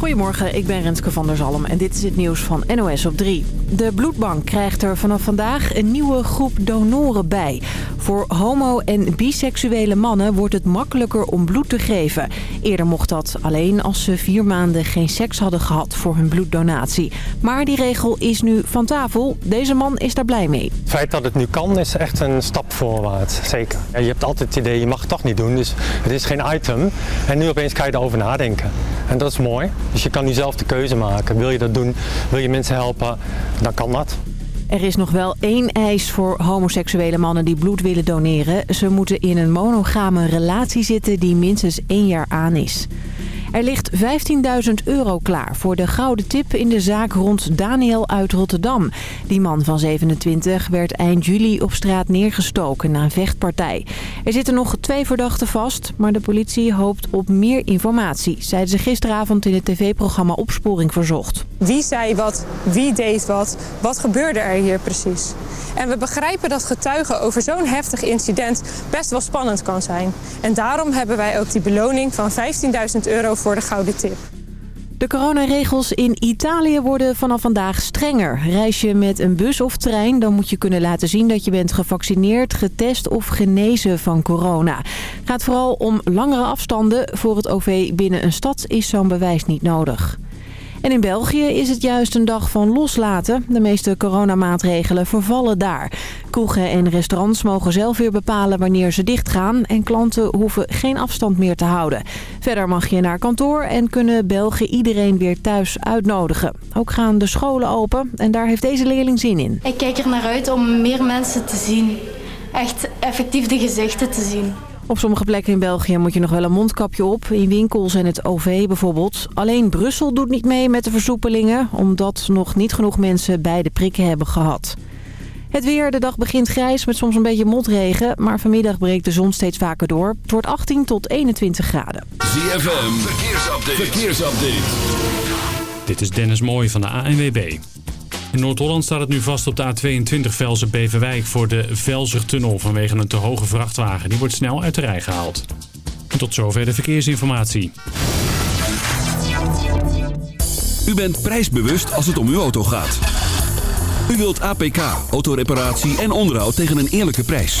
Goedemorgen, ik ben Renske van der Zalm en dit is het nieuws van NOS op 3. De bloedbank krijgt er vanaf vandaag een nieuwe groep donoren bij. Voor homo- en biseksuele mannen wordt het makkelijker om bloed te geven. Eerder mocht dat alleen als ze vier maanden geen seks hadden gehad voor hun bloeddonatie. Maar die regel is nu van tafel. Deze man is daar blij mee. Het feit dat het nu kan is echt een stap voorwaarts, zeker. je hebt altijd het idee, je mag het toch niet doen, dus het is geen item. En nu opeens kan je erover nadenken. En dat is mooi. Dus je kan nu zelf de keuze maken. Wil je dat doen? Wil je mensen helpen? Dan kan dat. Er is nog wel één eis voor homoseksuele mannen die bloed willen doneren. Ze moeten in een monogame relatie zitten die minstens één jaar aan is. Er ligt 15.000 euro klaar voor de gouden tip in de zaak rond Daniel uit Rotterdam. Die man van 27 werd eind juli op straat neergestoken na een vechtpartij. Er zitten nog twee verdachten vast, maar de politie hoopt op meer informatie... zeiden ze gisteravond in het tv-programma Opsporing Verzocht. Wie zei wat, wie deed wat, wat gebeurde er hier precies? En we begrijpen dat getuigen over zo'n heftig incident best wel spannend kan zijn. En daarom hebben wij ook die beloning van 15.000 euro voor de gouden tip. De coronaregels in Italië worden vanaf vandaag strenger. Reis je met een bus of trein, dan moet je kunnen laten zien dat je bent gevaccineerd, getest of genezen van corona. Het gaat vooral om langere afstanden. Voor het OV binnen een stad is zo'n bewijs niet nodig. En in België is het juist een dag van loslaten. De meeste coronamaatregelen vervallen daar. Kroegen en restaurants mogen zelf weer bepalen wanneer ze dichtgaan... en klanten hoeven geen afstand meer te houden. Verder mag je naar kantoor en kunnen Belgen iedereen weer thuis uitnodigen. Ook gaan de scholen open en daar heeft deze leerling zin in. Ik kijk er naar uit om meer mensen te zien. Echt effectief de gezichten te zien. Op sommige plekken in België moet je nog wel een mondkapje op. In winkels en het OV bijvoorbeeld. Alleen Brussel doet niet mee met de versoepelingen... omdat nog niet genoeg mensen beide prikken hebben gehad. Het weer, de dag begint grijs met soms een beetje motregen... maar vanmiddag breekt de zon steeds vaker door. Het wordt 18 tot 21 graden. ZFM, verkeersupdate. verkeersupdate. Dit is Dennis Mooij van de ANWB. In Noord-Holland staat het nu vast op de A22 Velzen-Beverwijk voor de Velzertunnel vanwege een te hoge vrachtwagen. Die wordt snel uit de rij gehaald. Tot zover de verkeersinformatie. U bent prijsbewust als het om uw auto gaat. U wilt APK, autoreparatie en onderhoud tegen een eerlijke prijs.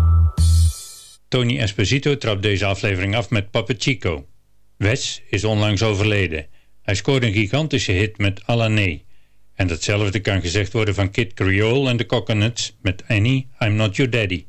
Tony Esposito trapt deze aflevering af met Papa Chico. Wes is onlangs overleden. Hij scoorde een gigantische hit met Alané. En datzelfde kan gezegd worden van Kid Creole en de Coconuts met Annie, I'm Not Your Daddy.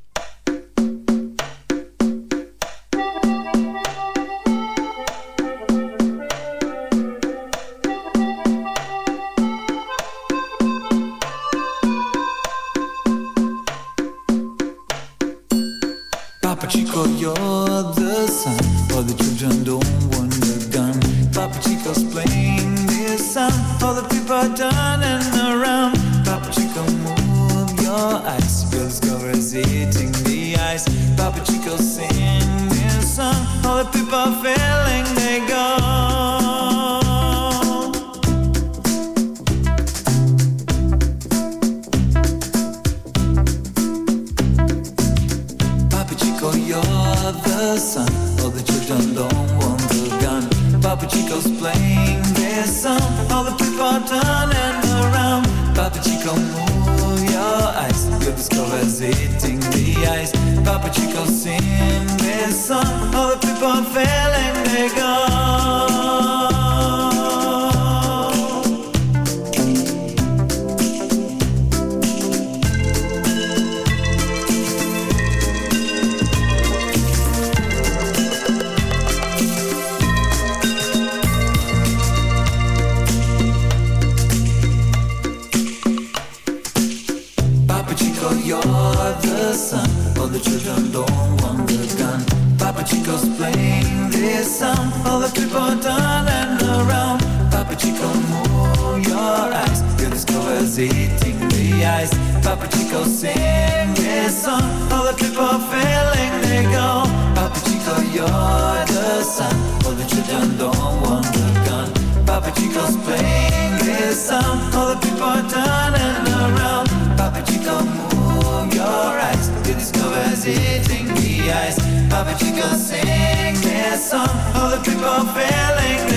By the sun. All that you done, don't want the gun Papa Chico's playing his song. All the people are done and around. Papa Chico, move your eyes. To discover's eating the ice. Papa Chico, sing his song. All the people feeling.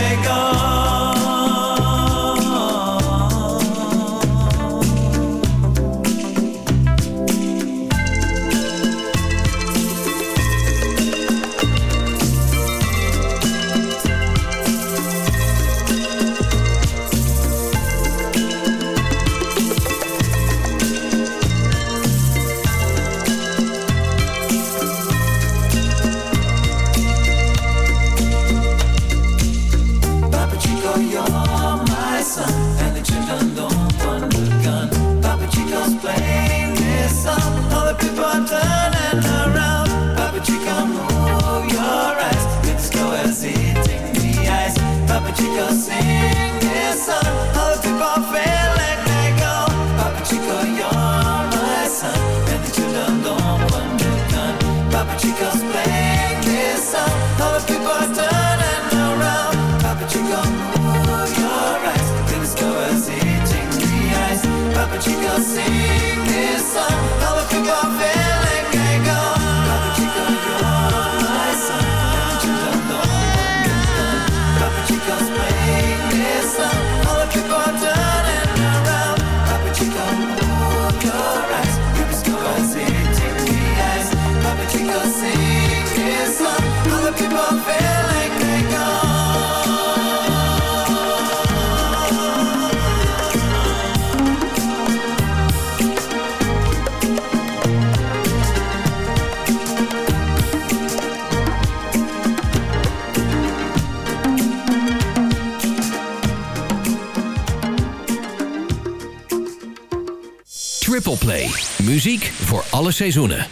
watching us sing this song. How I think of. Muziek voor alle seizoenen.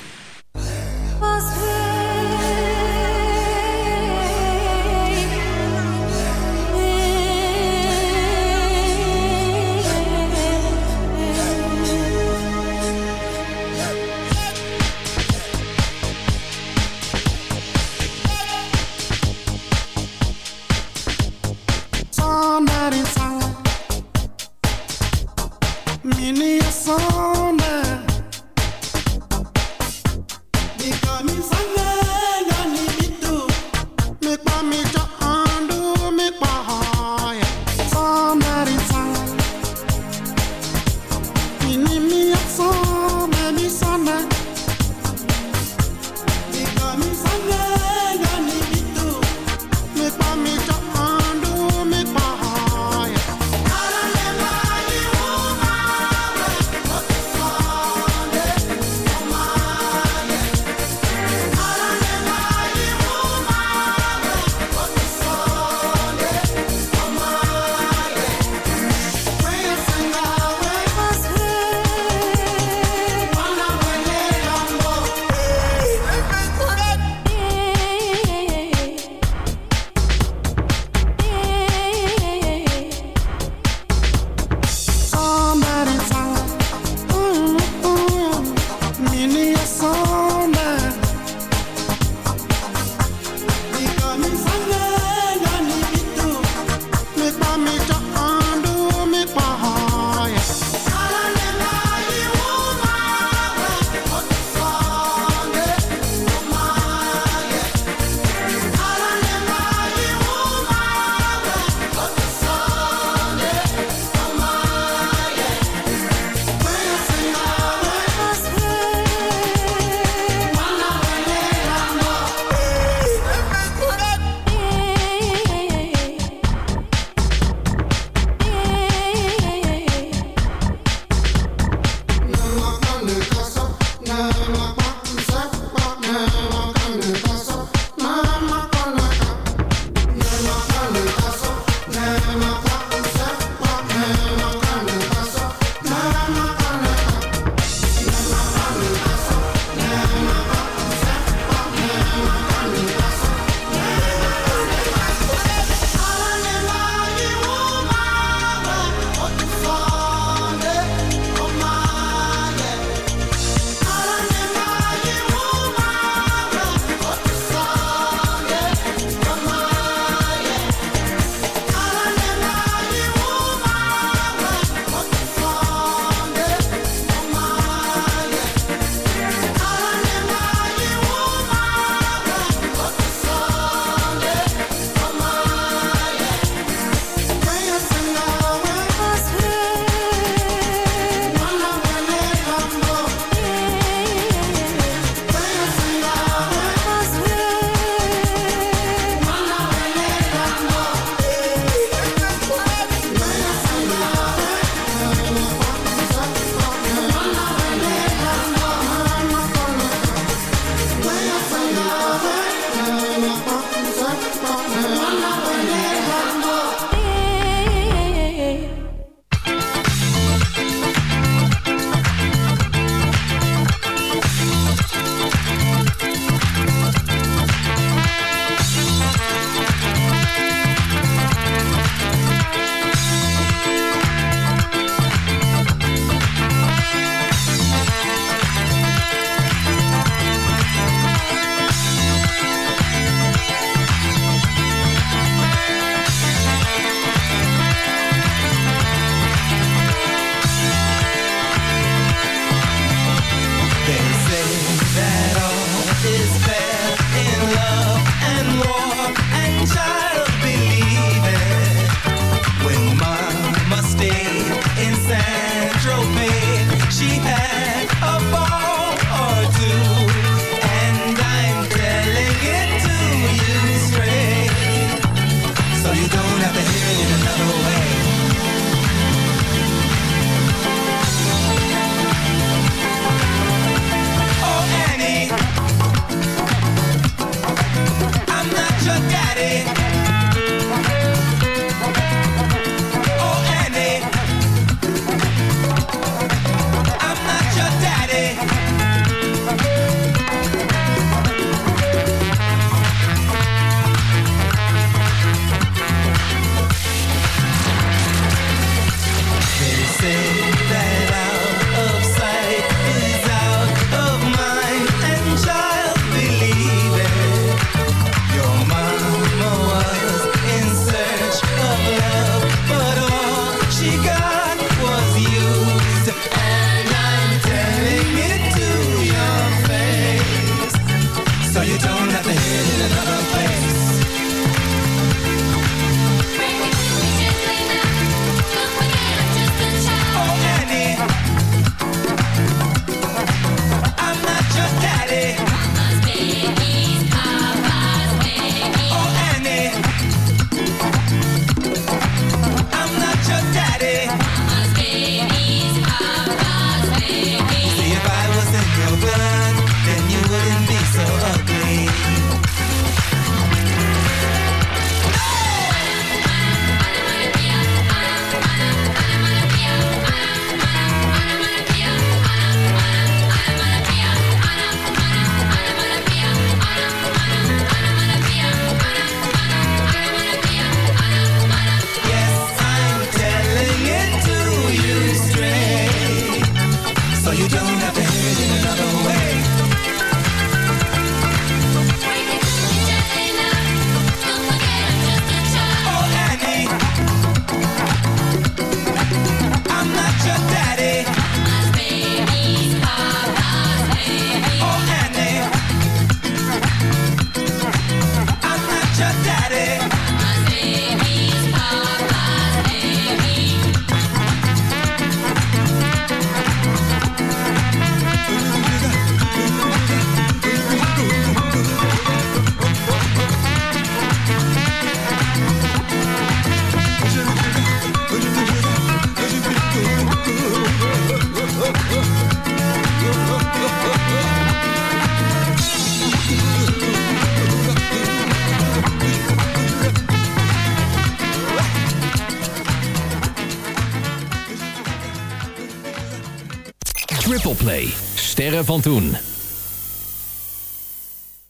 Sterren van toen.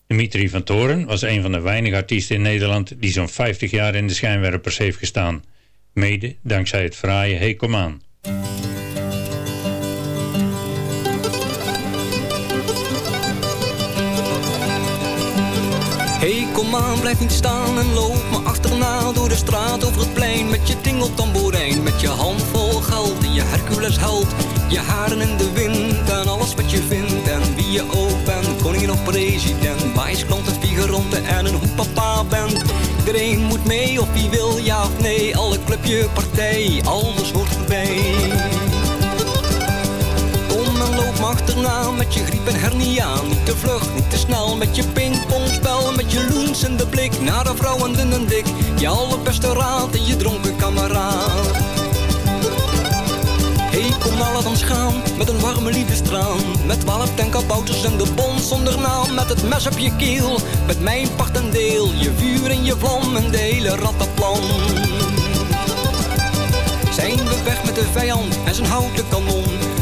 Dimitri van Toren was een van de weinige artiesten in Nederland die zo'n 50 jaar in de schijnwerpers heeft gestaan. Mede dankzij het fraaie Hey Kom Aan. Blijf niet staan en loop me achterna door de straat over het plein met je tingeltamboerijn, met je hand vol geld en je Hercules held, je haren in de wind en alles wat je vindt en wie je ook bent, koningin of president, wijsklant en figuranten en een hoe papa bent. Iedereen moet mee of wie wil ja of nee, alle clubje, partij, alles hoort erbij. En loop me achterna met je griep en hernia. Niet te vlug, niet te snel met je pingpongspel. Met je de blik naar de vrouwen dun en dik. Je allerbeste raad en je dronken kameraad. Hey, kom nou laat ons gaan met een warme liefdestraan. Met twaalf tenkabouters en de bons zonder naam. Met het mes op je keel, met mijn part en deel. Je vuur en je vlam en de hele rattenplan. Zijn we weg met de vijand en zijn houten kanon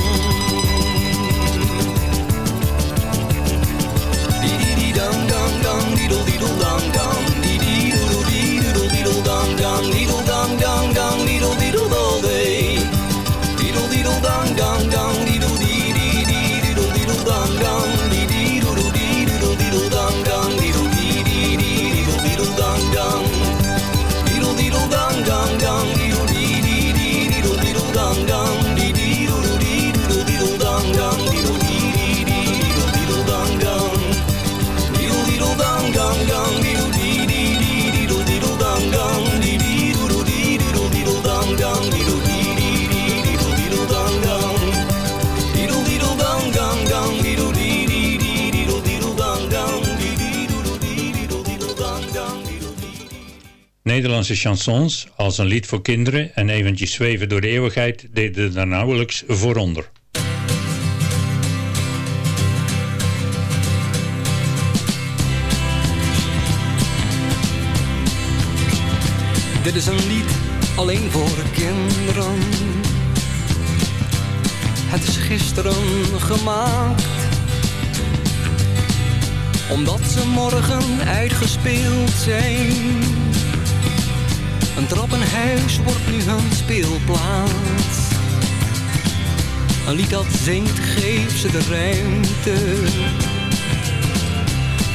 Nederlandse chansons als een lied voor kinderen en eventjes zweven door de eeuwigheid deden er nauwelijks voor onder. Dit is een lied alleen voor kinderen. Het is gisteren gemaakt. Omdat ze morgen uitgespeeld zijn. Een trappenhuis wordt nu hun speelplaats. Een lied dat zingt, geeft ze de ruimte.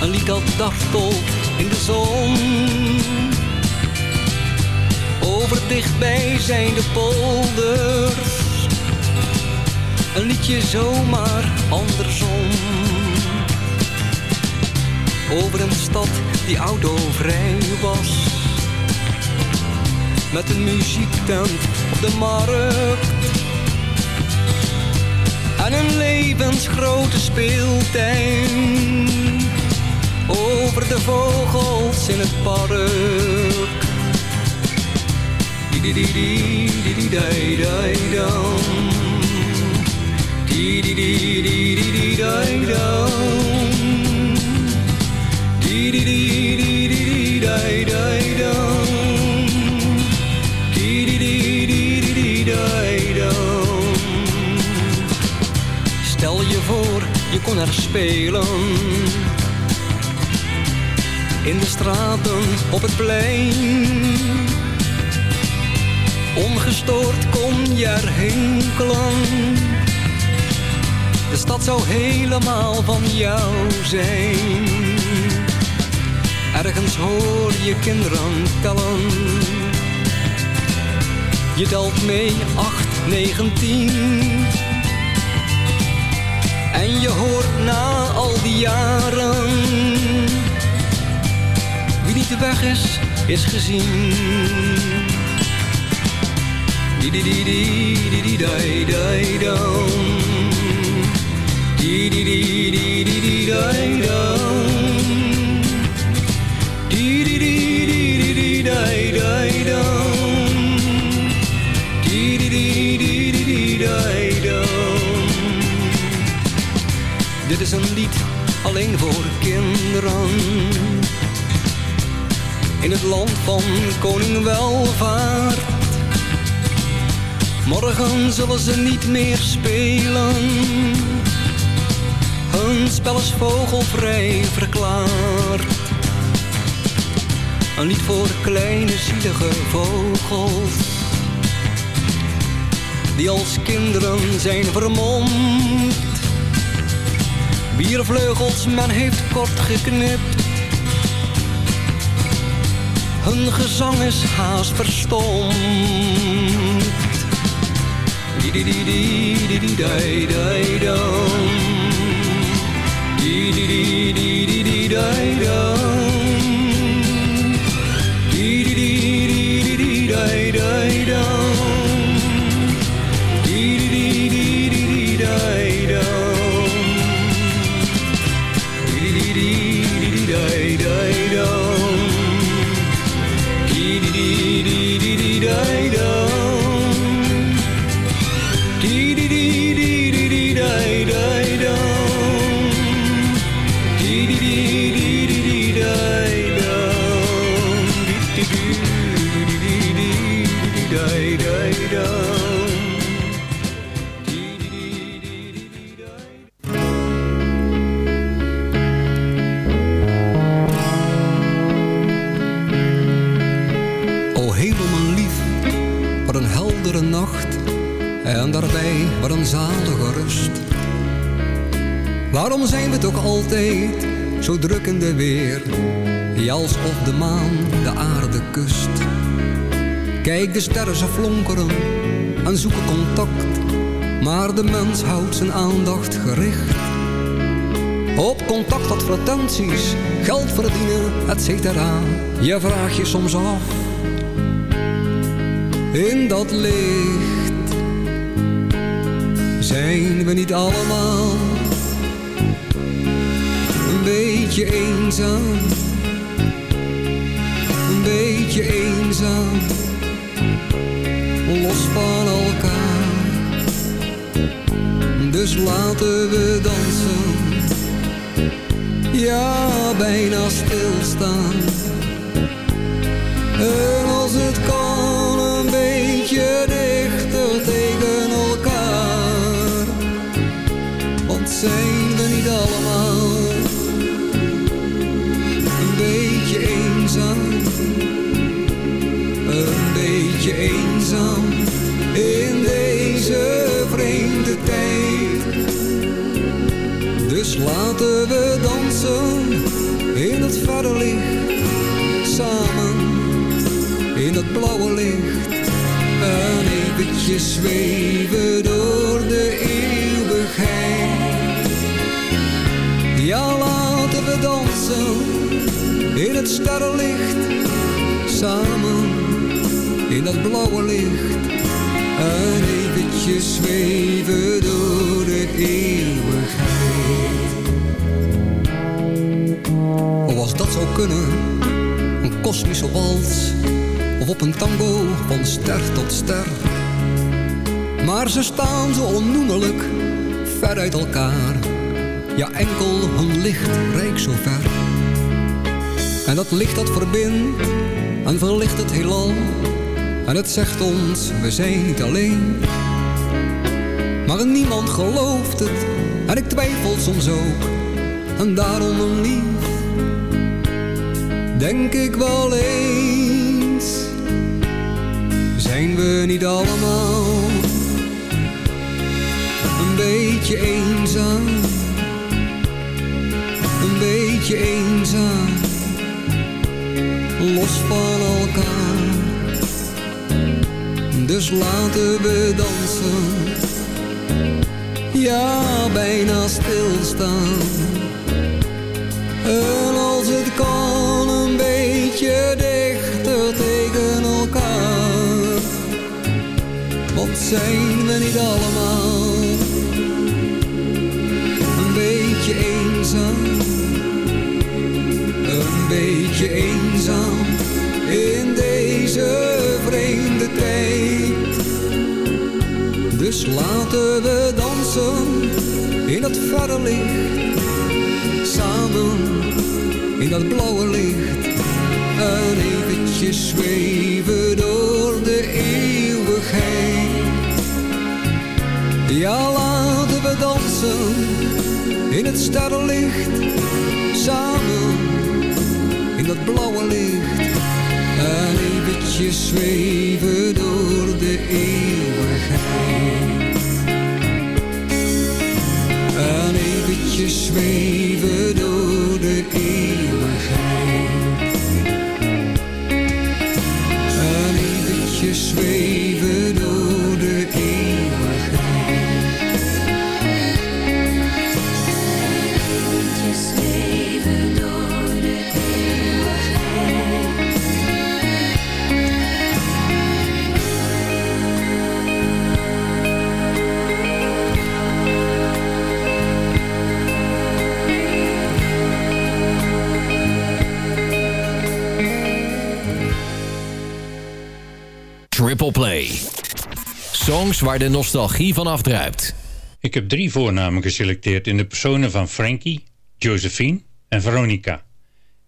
Een lied dat dartelt in de zon. Over dichtbij zijn de polders. Een liedje zomaar andersom. Over een stad die autovrij was. Met een muziektent op de markt. En een levensgrote speeltuin. Over de vogels in het park. Di di di di di di. Di di di di. Je kon er spelen. In de straten, op het plein. Ongestoord kon je er hinkelen. De stad zou helemaal van jou zijn. Ergens hoor je kinderen tellen. Je telt mee 8, 9, 10. En je hoort na al die jaren. Wie niet weg is, is gezien. Di di di di di di. Di di di di di di. Di di Dit is een lied alleen voor kinderen. In het land van koning welvaart Morgen zullen ze niet meer spelen. Hun spel is vogelvrij verklaard. Een lied voor kleine zielige vogels. Die als kinderen zijn vermomd. Biervleugels men heeft kort geknipt. Hun gezang is haast verstomd. Di di di di wat een zalige rust. Waarom zijn we toch altijd zo druk in de weer, die alsof de maan de aarde kust? Kijk, de sterren ze flonkeren en zoeken contact, maar de mens houdt zijn aandacht gericht. Op contactadvertenties, geld verdienen, et cetera. Je vraagt je soms af, in dat licht zijn we niet allemaal een beetje eenzaam, een beetje eenzaam, los van elkaar. Dus laten we dansen, ja bijna stilstaan. En als het kan zijn we niet allemaal een beetje eenzaam? Een beetje eenzaam in deze vreemde tijd. Dus laten we dansen in het verre licht samen in het blauwe licht en eventjes zweven we dansen in het sterrenlicht, samen in dat blauwe licht en eventjes zweven door de eeuwigheid. Of als dat zou kunnen, een kosmische wals of op een tango van ster tot ster. Maar ze staan zo onnoemelijk ver uit elkaar. Ja, enkel hun licht reikt zo ver. En dat licht dat verbindt en verlicht het heelal. En het zegt ons, we zijn niet alleen. Maar niemand gelooft het en ik twijfel soms ook. En daarom een lief, denk ik wel eens zijn we niet allemaal een beetje eenzaam? Beetje eenzaam, los van elkaar. Dus laten we dansen, ja bijna stilstaan. En als het kan een beetje dichter tegen elkaar. Wat zijn we niet allemaal een beetje eenzaam? Beetje eenzaam in deze vreemde tijd. Dus laten we dansen in dat verre licht. Samen in dat blauwe licht. En eventjes zweven door de eeuwigheid. Ja, laten we dansen in het sterrenlicht. Samen in dat blauwe licht. En eventjes zweven door de eeuwigheid. En eventjes zweven door Waar de nostalgie van afdruipt. Ik heb drie voornamen geselecteerd in de personen van Frankie, Josephine en Veronica.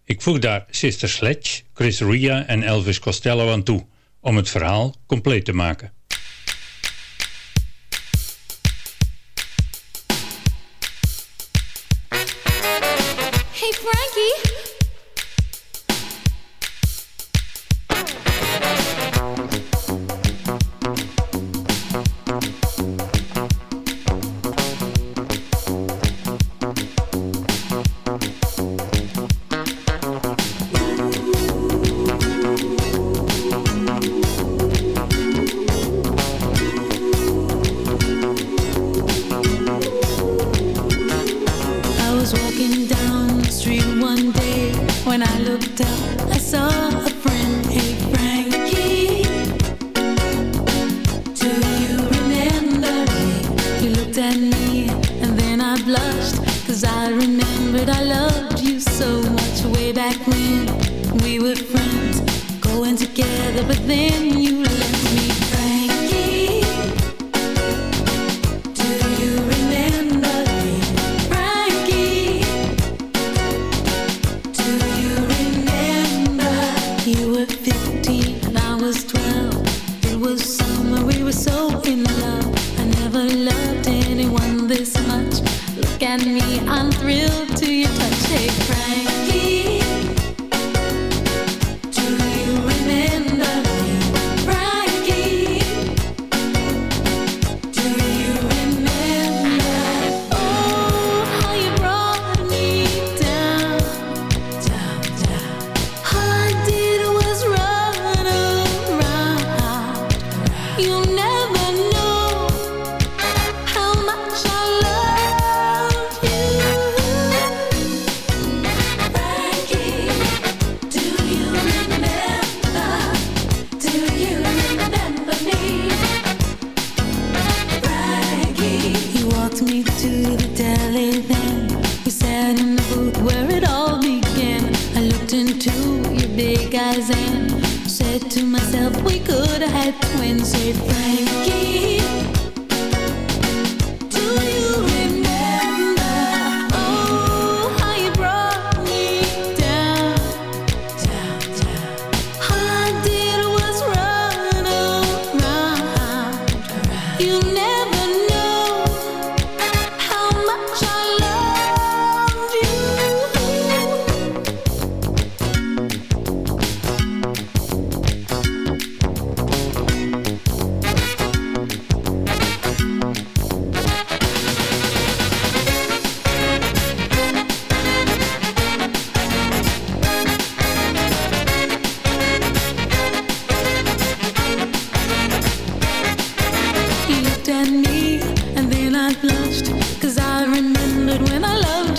Ik voeg daar Sister Sledge, Chris Ria en Elvis Costello aan toe, om het verhaal compleet te maken.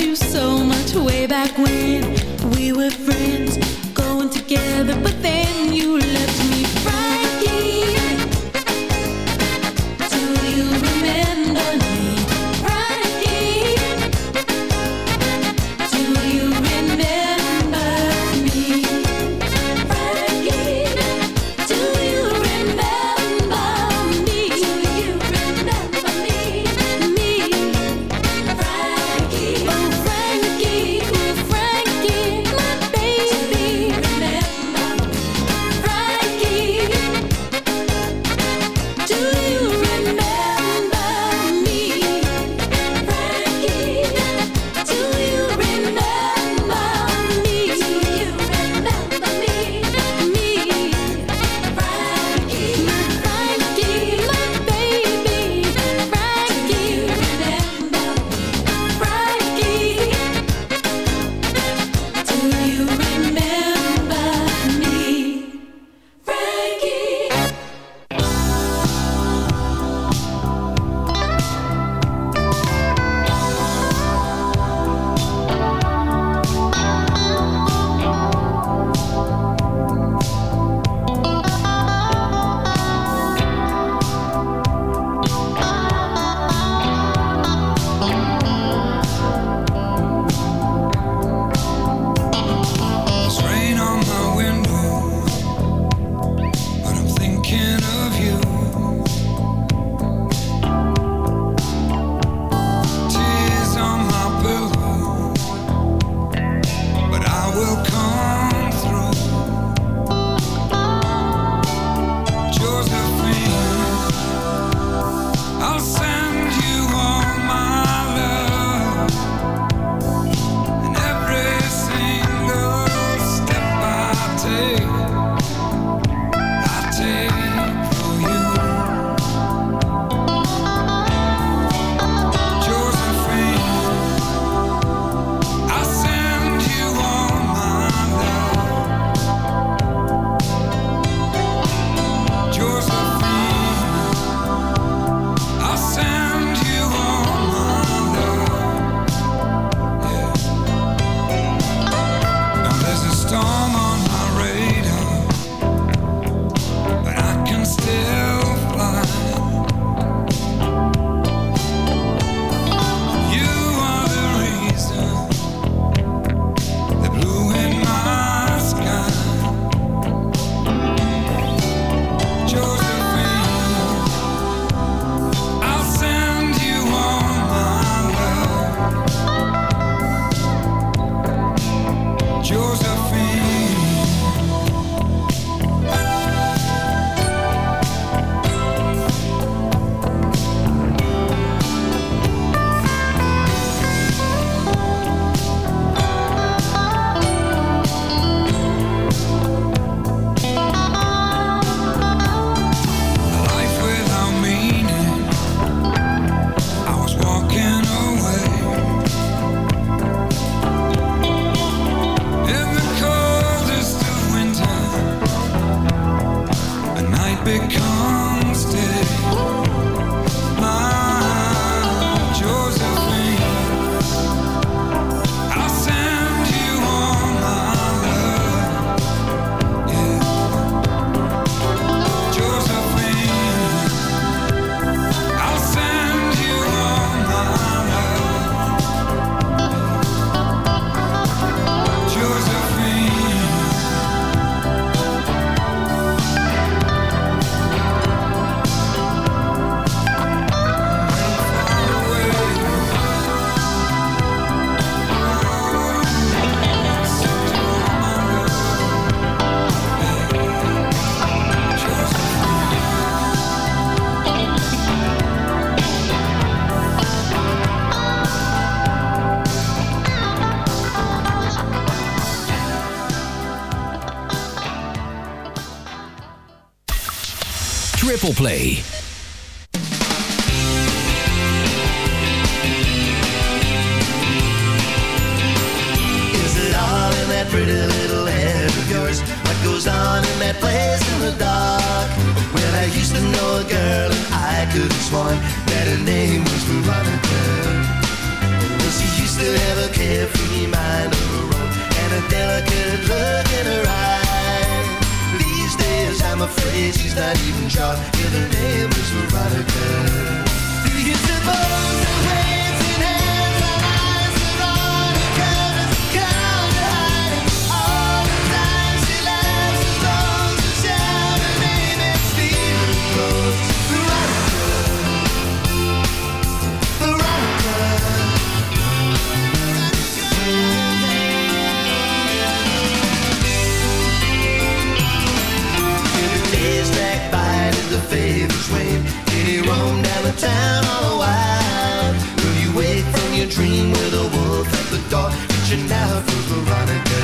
You so much Way back when we were friends Play. Town all while? Will you wake from your dream with a wolf at the door, reaching out for Veronica?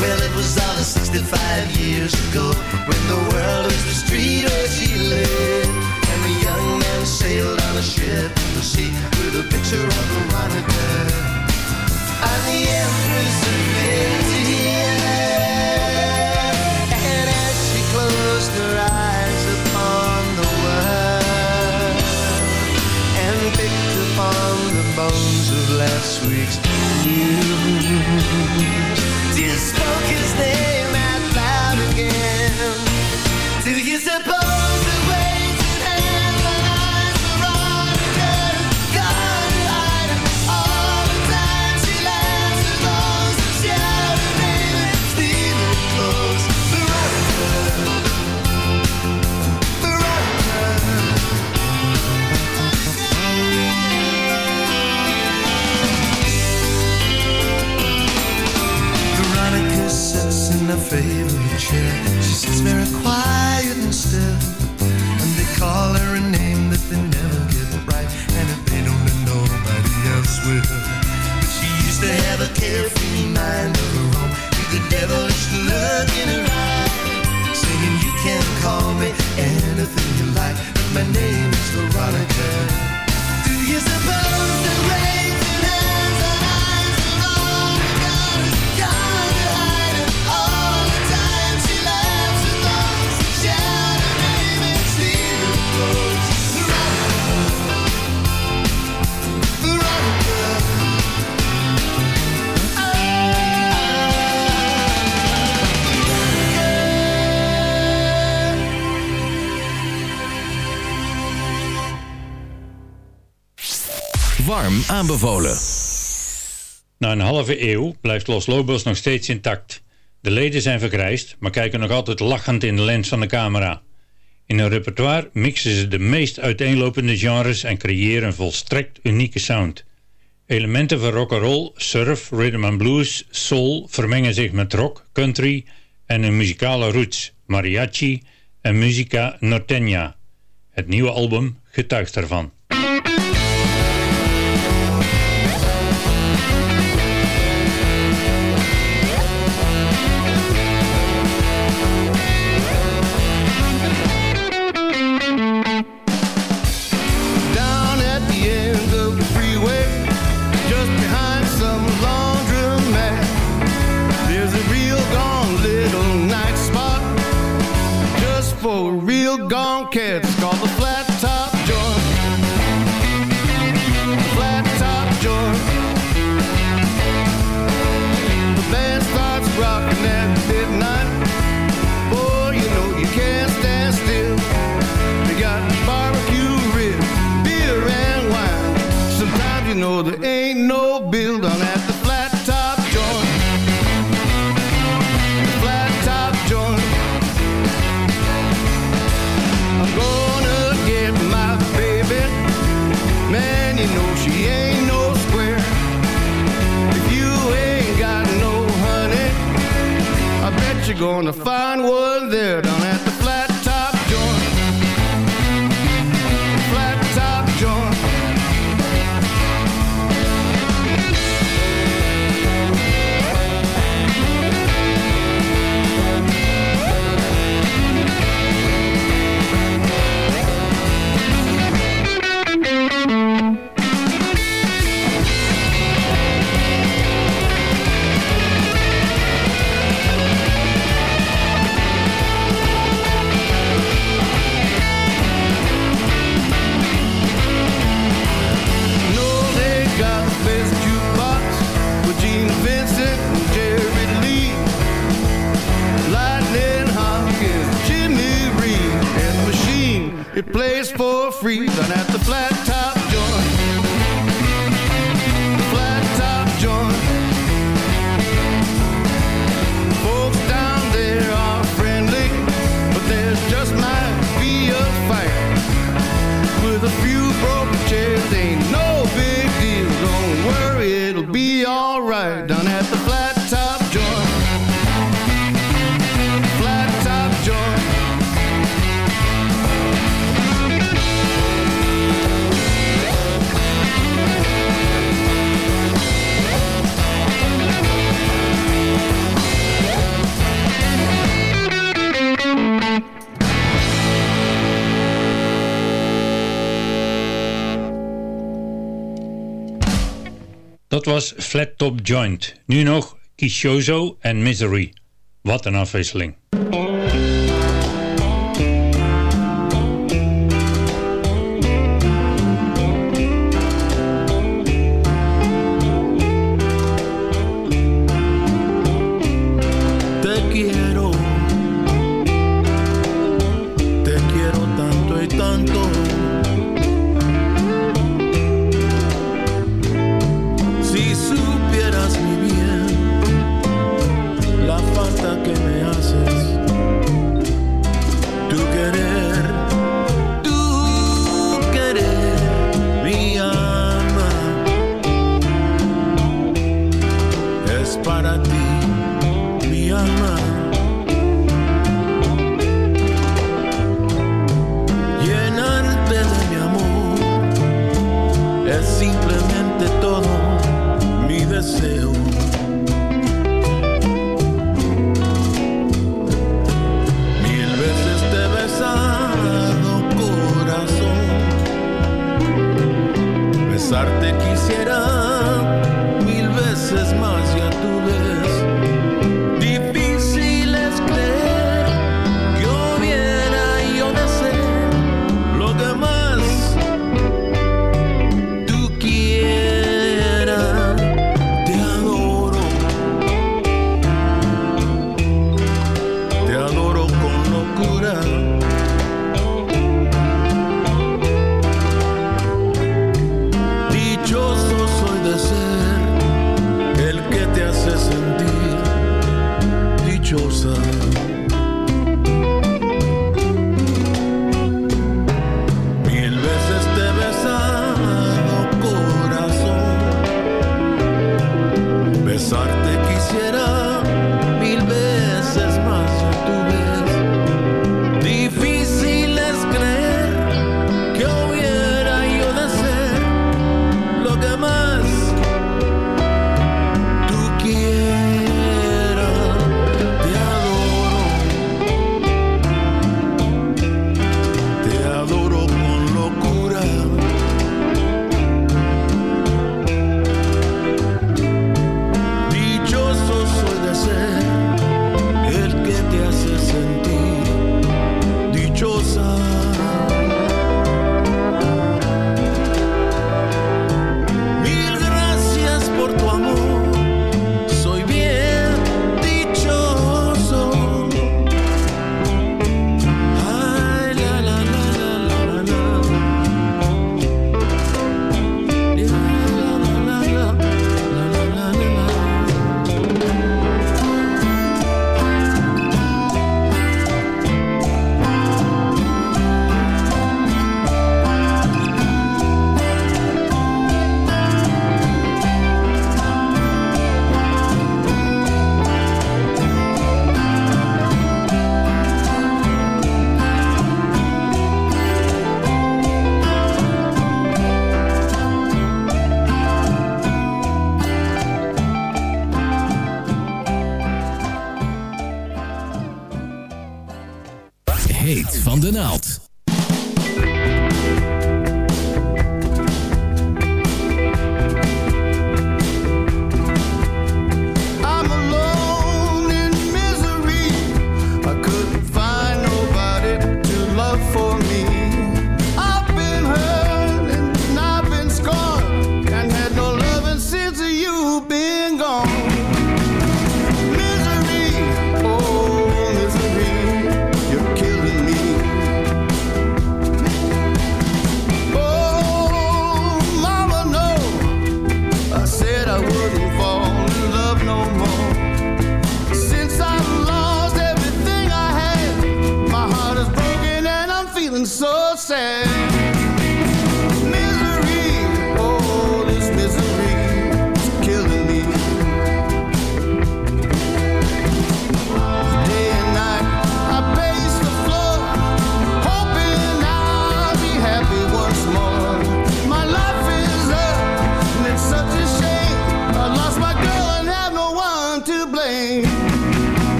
Well, it was all 65 years ago when the world was the street where she lived. And the young man sailed on a ship in the sea with a picture of Veronica. I'm the empress of India. And as she closed her eyes you. Favorite chair. She sits very quiet and still. And they call her a name that they never get right. And if they don't, then nobody else will. But she used to have a carefree Aanbevolen. Na een halve eeuw blijft Los Lobos nog steeds intact. De leden zijn vergrijsd, maar kijken nog altijd lachend in de lens van de camera. In hun repertoire mixen ze de meest uiteenlopende genres en creëren een volstrekt unieke sound. Elementen van rock'n'roll, surf, rhythm and blues, soul vermengen zich met rock, country en hun muzikale roots, mariachi en musica norteña. Het nieuwe album getuigt daarvan. Gonna find one there down freezing Dat was Flat Top Joint. Nu nog Kishozo en Misery. Wat een afwisseling.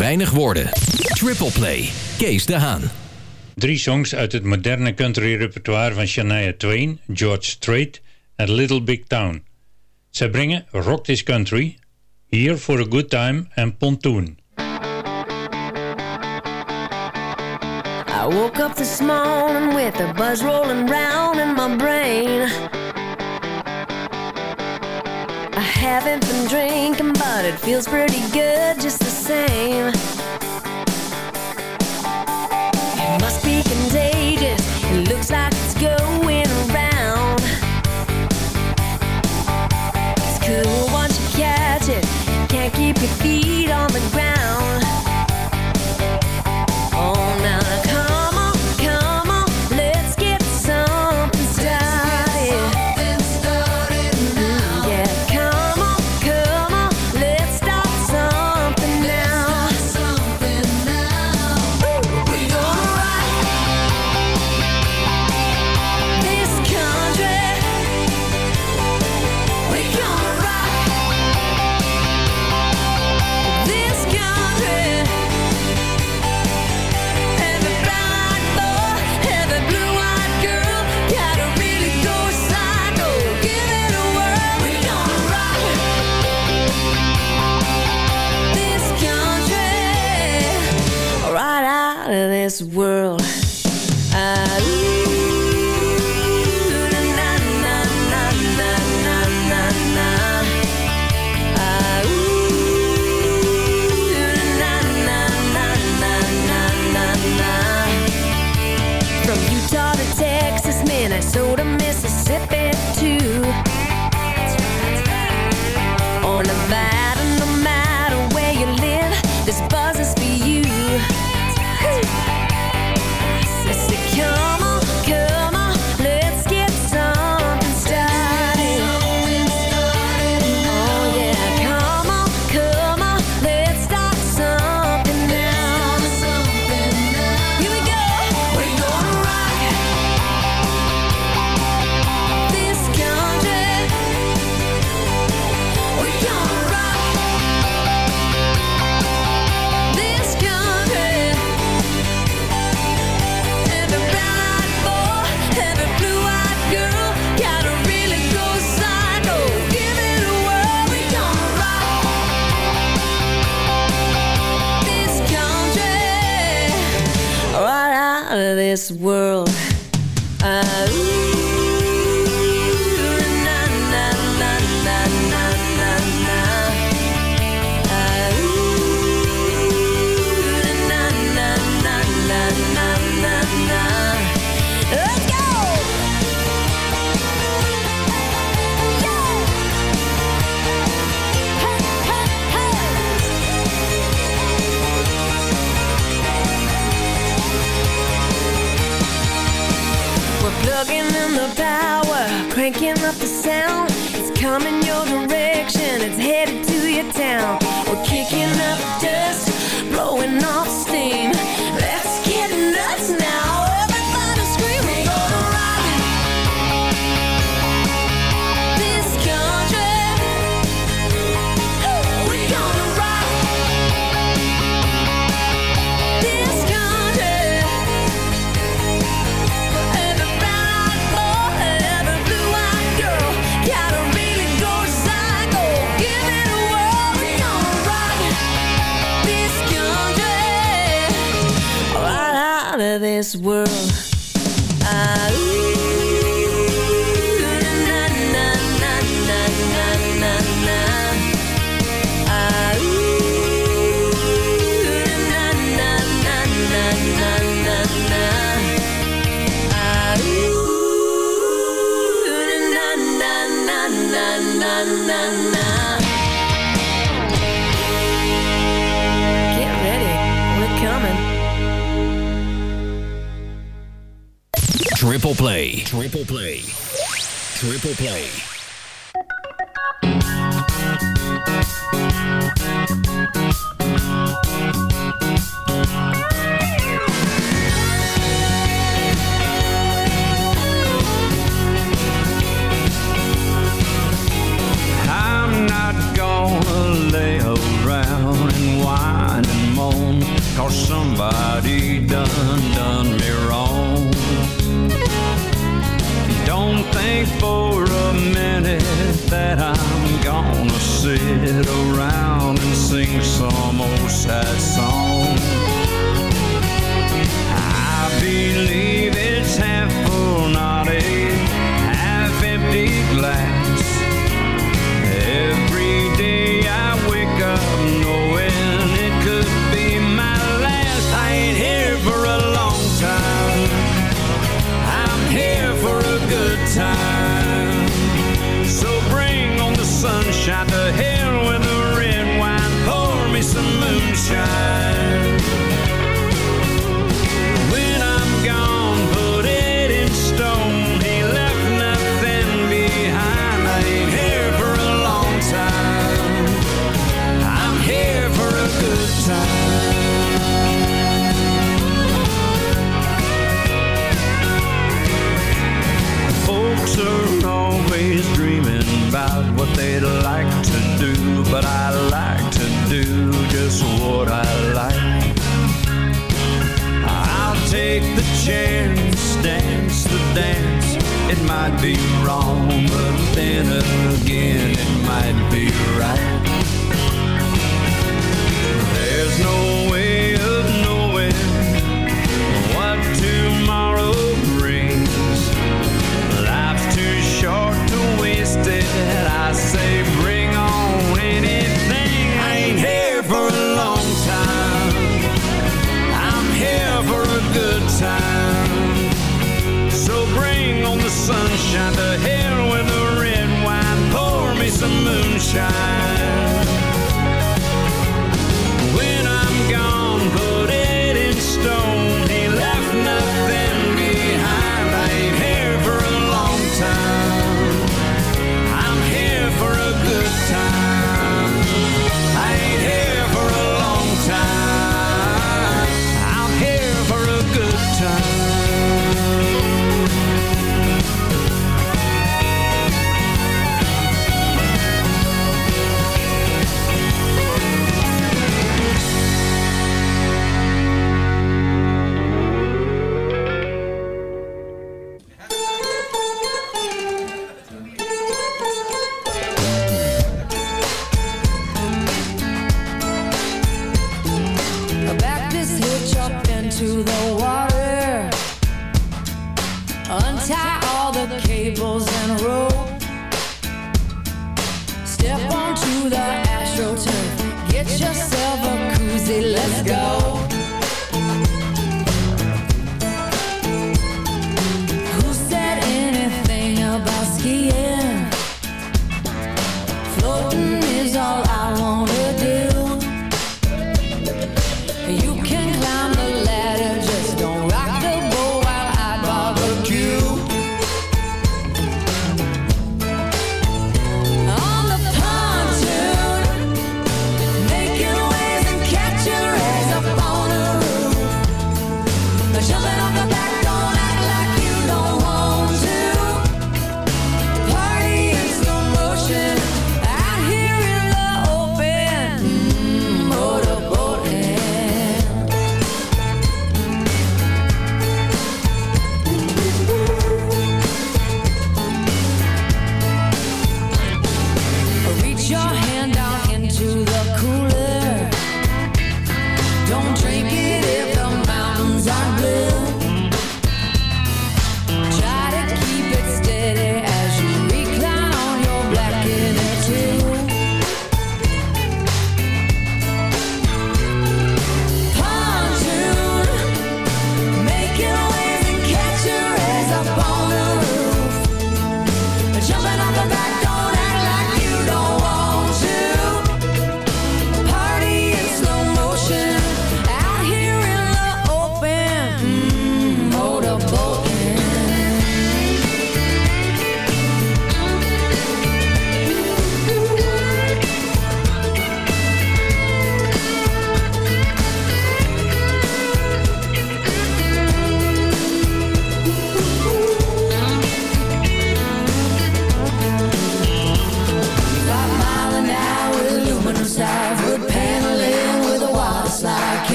weinig woorden. Triple Play, Kees de Haan. Drie songs uit het moderne country repertoire van Shania Twain, George Strait en Little Big Town. Zij brengen Rock This Country, Here for a Good Time en Pontoon. I woke up this morning with a buzz rolling round in my brain. I haven't been drinking, but it feels pretty good just the same. It must be contagious. It looks like it's going around. It's cool once you catch it. Can't keep your feet this world. I Minnesota this world. the power, cranking up the sound. It's coming your direction, it's headed this world. Triple play. Triple play. I'm not gonna lay around and whine and moan Cause somebody done done me wrong think for a minute that I'm gonna sit around and sing some old sad song.